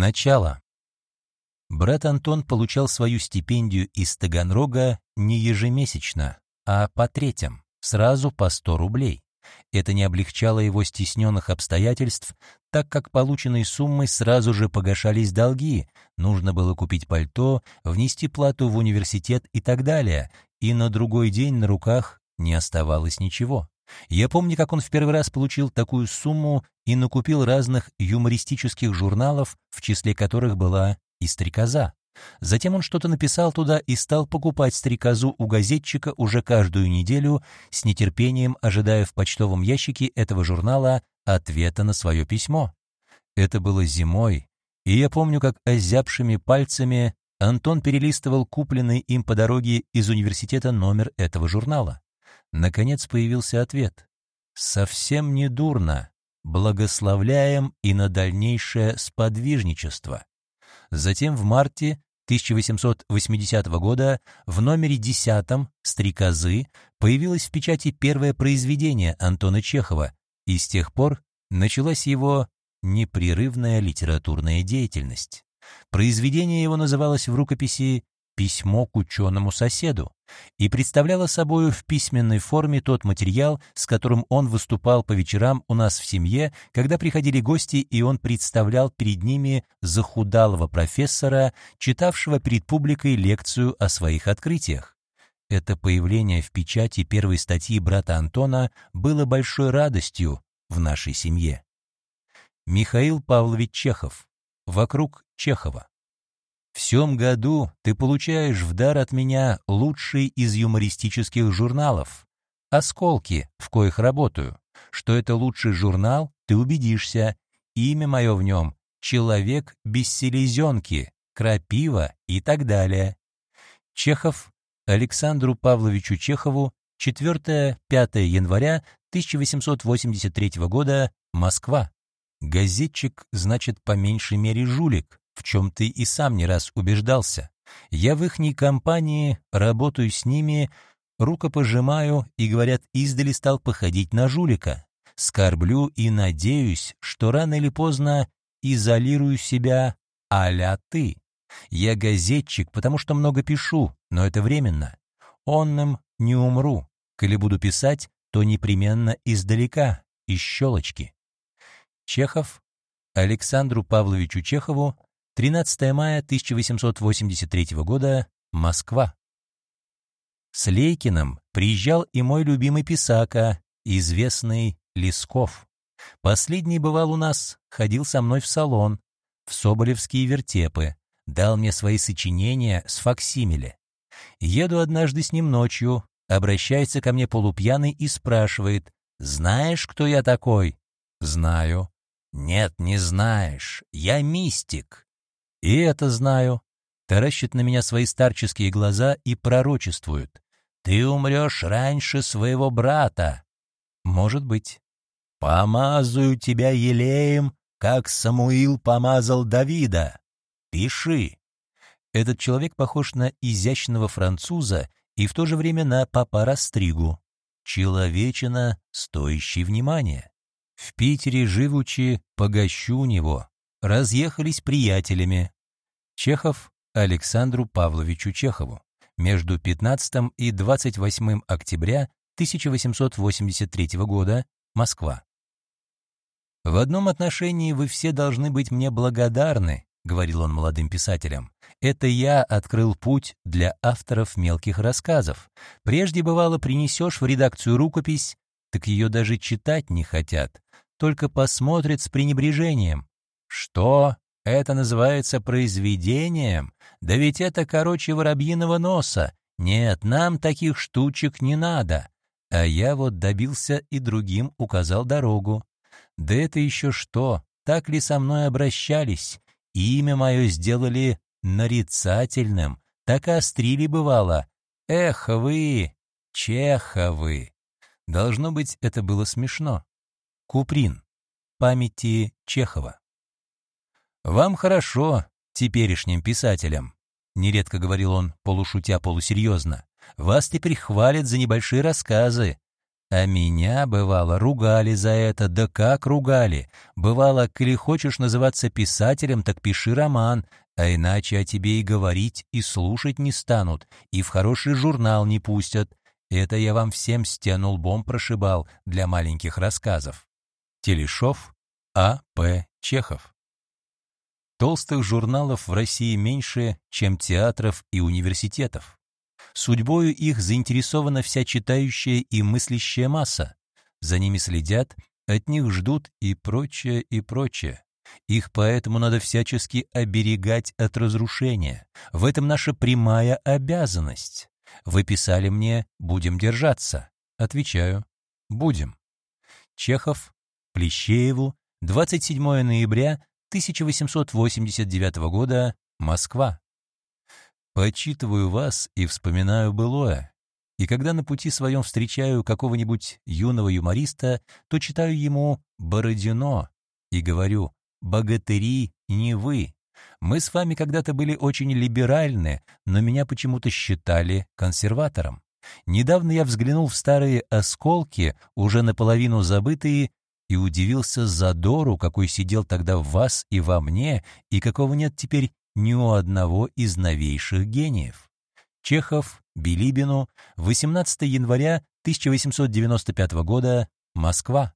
Начало. Брат Антон получал свою стипендию из Таганрога не ежемесячно, а по третьим, сразу по 100 рублей. Это не облегчало его стесненных обстоятельств, так как полученной суммой сразу же погашались долги, нужно было купить пальто, внести плату в университет и так далее, и на другой день на руках не оставалось ничего. Я помню, как он в первый раз получил такую сумму и накупил разных юмористических журналов, в числе которых была и «Стрекоза». Затем он что-то написал туда и стал покупать «Стрекозу» у газетчика уже каждую неделю, с нетерпением ожидая в почтовом ящике этого журнала ответа на свое письмо. Это было зимой, и я помню, как озябшими пальцами Антон перелистывал купленный им по дороге из университета номер этого журнала. Наконец появился ответ. «Совсем не дурно. Благословляем и на дальнейшее сподвижничество». Затем в марте 1880 года в номере 10 «Стрекозы» появилось в печати первое произведение Антона Чехова, и с тех пор началась его непрерывная литературная деятельность. Произведение его называлось в рукописи «Письмо к ученому соседу» и представляло собою в письменной форме тот материал, с которым он выступал по вечерам у нас в семье, когда приходили гости, и он представлял перед ними захудалого профессора, читавшего перед публикой лекцию о своих открытиях. Это появление в печати первой статьи брата Антона было большой радостью в нашей семье. Михаил Павлович Чехов. Вокруг Чехова. В сём году ты получаешь в дар от меня лучший из юмористических журналов. «Осколки», в коих работаю. Что это лучший журнал, ты убедишься. Имя мое в нем — «Человек без селезенки», «Крапива» и так далее. Чехов Александру Павловичу Чехову 4-5 января 1883 года, Москва. Газетчик, значит, по меньшей мере жулик в чем ты и сам не раз убеждался. Я в ихней компании, работаю с ними, рукопожимаю и, говорят, издали стал походить на жулика. Скорблю и надеюсь, что рано или поздно изолирую себя а ты. Я газетчик, потому что много пишу, но это временно. Онным не умру. Коли буду писать, то непременно издалека, из щелочки. Чехов Александру Павловичу Чехову 13 мая 1883 года, Москва. С Лейкиным приезжал и мой любимый писака, известный Лесков. Последний бывал у нас, ходил со мной в салон, в Соболевские вертепы, дал мне свои сочинения с факсимиле. Еду однажды с ним ночью, обращается ко мне полупьяный и спрашивает, «Знаешь, кто я такой?» «Знаю». «Нет, не знаешь. Я мистик. И это знаю. Таращит на меня свои старческие глаза и пророчествует. Ты умрешь раньше своего брата. Может быть. Помазаю тебя елеем, как Самуил помазал Давида. Пиши. Этот человек похож на изящного француза и в то же время на папа Растригу. Человечина, стоящий внимания. В Питере, живучи, погощу него разъехались приятелями. Чехов Александру Павловичу Чехову между 15 и 28 октября 1883 года, Москва. «В одном отношении вы все должны быть мне благодарны», — говорил он молодым писателям. «Это я открыл путь для авторов мелких рассказов. Прежде, бывало, принесешь в редакцию рукопись, так ее даже читать не хотят, только посмотрят с пренебрежением. Что? Это называется произведением? Да ведь это короче воробьиного носа. Нет, нам таких штучек не надо. А я вот добился и другим указал дорогу. Да это еще что? Так ли со мной обращались? Имя мое сделали нарицательным. Так и острили бывало. Эх вы, Чеховы! Должно быть, это было смешно. Куприн. Памяти Чехова. «Вам хорошо, теперешним писателям», — нередко говорил он, полушутя, полусерьезно. «Вас теперь хвалят за небольшие рассказы. А меня, бывало, ругали за это, да как ругали. Бывало, коли хочешь называться писателем, так пиши роман, а иначе о тебе и говорить, и слушать не станут, и в хороший журнал не пустят. Это я вам всем стену лбом прошибал для маленьких рассказов. Телешов А. П. Чехов Толстых журналов в России меньше, чем театров и университетов. Судьбою их заинтересована вся читающая и мыслящая масса. За ними следят, от них ждут и прочее, и прочее. Их поэтому надо всячески оберегать от разрушения. В этом наша прямая обязанность. Вы писали мне «будем держаться». Отвечаю «будем». Чехов, Плещееву, 27 ноября 1889 года, Москва. Почитываю вас и вспоминаю былое. И когда на пути своем встречаю какого-нибудь юного юмориста, то читаю ему «Бородино» и говорю «Богатыри не вы». Мы с вами когда-то были очень либеральны, но меня почему-то считали консерватором. Недавно я взглянул в старые осколки, уже наполовину забытые, и удивился задору, какой сидел тогда в вас и во мне, и какого нет теперь ни у одного из новейших гениев. Чехов, Билибину, 18 января 1895 года, Москва.